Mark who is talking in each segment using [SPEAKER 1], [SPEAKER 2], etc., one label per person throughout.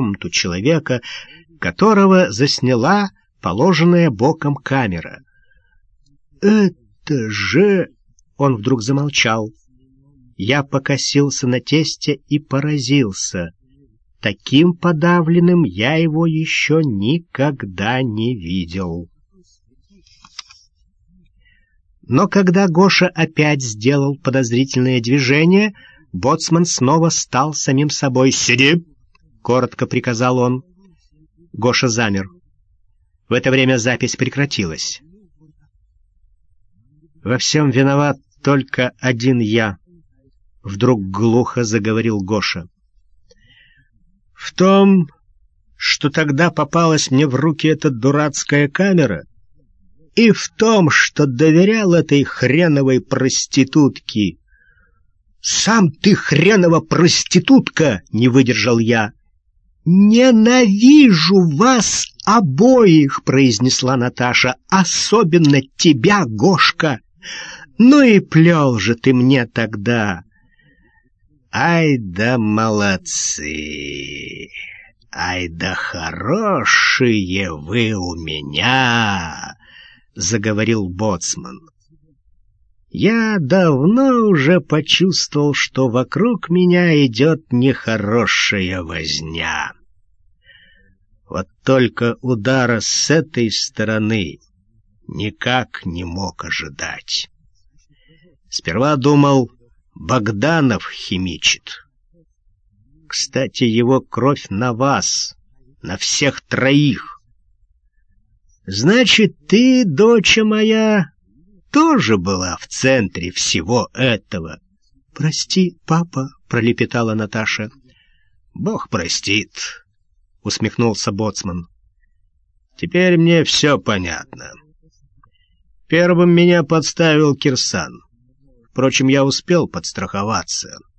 [SPEAKER 1] комнату человека, которого засняла положенная боком камера. «Это же...» — он вдруг замолчал. Я покосился на тесте и поразился. Таким подавленным я его еще никогда не видел. Но когда Гоша опять сделал подозрительное движение, боцман снова стал самим собой. «Сиди!» — коротко приказал он. Гоша замер. В это время запись прекратилась. «Во всем виноват только один я», — вдруг глухо заговорил Гоша. «В том, что тогда попалась мне в руки эта дурацкая камера, и в том, что доверял этой хреновой проститутке. «Сам ты хренова проститутка!» — не выдержал я. «Ненавижу вас обоих!» — произнесла Наташа. «Особенно тебя, Гошка! Ну и плел же ты мне тогда!» «Ай да молодцы! Ай да хорошие вы у меня!» — заговорил боцман. «Я давно уже почувствовал, что вокруг меня идет нехорошая возня. Вот только удара с этой стороны никак не мог ожидать. Сперва думал, Богданов химичит. Кстати, его кровь на вас, на всех троих». Значит, ты, доча моя, тоже была в центре всего этого. — Прости, папа, — пролепетала Наташа. — Бог простит, — усмехнулся Боцман. — Теперь мне все понятно. Первым меня подставил Кирсан. Впрочем, я успел подстраховаться. —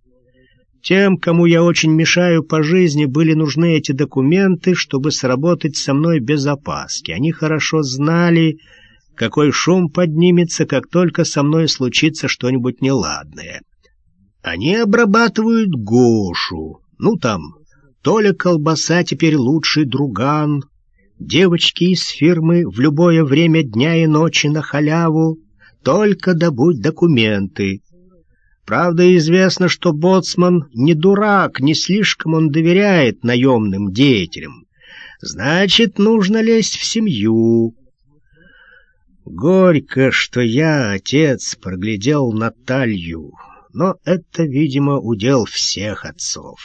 [SPEAKER 1] тем, кому я очень мешаю по жизни, были нужны эти документы, чтобы сработать со мной без опаски. Они хорошо знали, какой шум поднимется, как только со мной случится что-нибудь неладное. Они обрабатывают Гошу. Ну там, Толя Колбаса теперь лучший друган. Девочки из фирмы в любое время дня и ночи на халяву. Только добудь документы. Правда, известно, что Боцман не дурак, не слишком он доверяет наемным деятелям. Значит, нужно лезть в семью. Горько, что я, отец, проглядел Наталью, но это, видимо, удел всех отцов.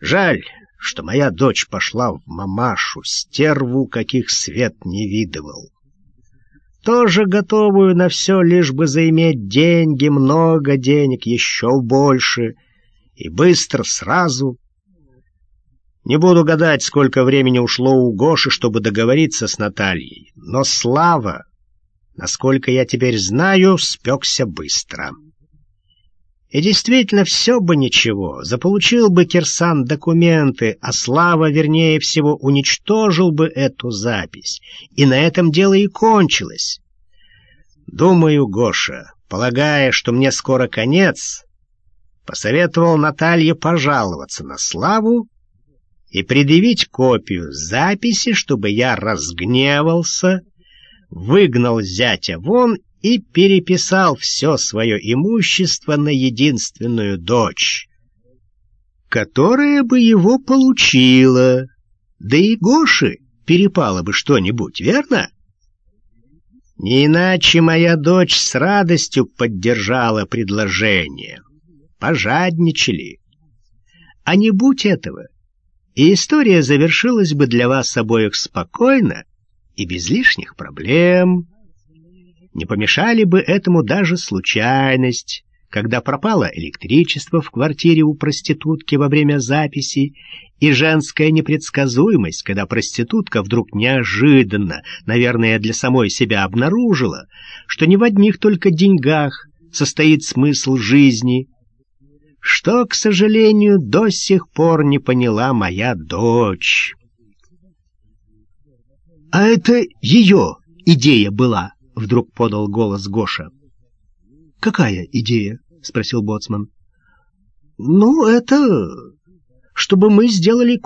[SPEAKER 1] Жаль, что моя дочь пошла в мамашу, стерву, каких свет не видывал тоже готовую на все, лишь бы заиметь деньги, много денег, еще больше, и быстро, сразу. Не буду гадать, сколько времени ушло у Гоши, чтобы договориться с Натальей, но Слава, насколько я теперь знаю, спекся быстро. И действительно, все бы ничего, заполучил бы Кирсан документы, а Слава, вернее всего, уничтожил бы эту запись, и на этом дело и кончилось. Думаю, Гоша, полагая, что мне скоро конец, посоветовал Наталье пожаловаться на Славу и предъявить копию записи, чтобы я разгневался, выгнал зятя вон и переписал все свое имущество на единственную дочь, которая бы его получила. Да и Гоши перепало бы что-нибудь, верно? Не иначе моя дочь с радостью поддержала предложение. Пожадничали. А не будь этого, и история завершилась бы для вас обоих спокойно и без лишних проблем. Не помешали бы этому даже случайность, когда пропало электричество в квартире у проститутки во время записи, и женская непредсказуемость, когда проститутка вдруг неожиданно, наверное, для самой себя обнаружила, что не в одних только деньгах состоит смысл жизни, что, к сожалению, до сих пор не поняла моя дочь. — А это ее идея была, — вдруг подал голос Гоша. — Какая идея? — спросил Боцман. — Ну, это... чтобы мы сделали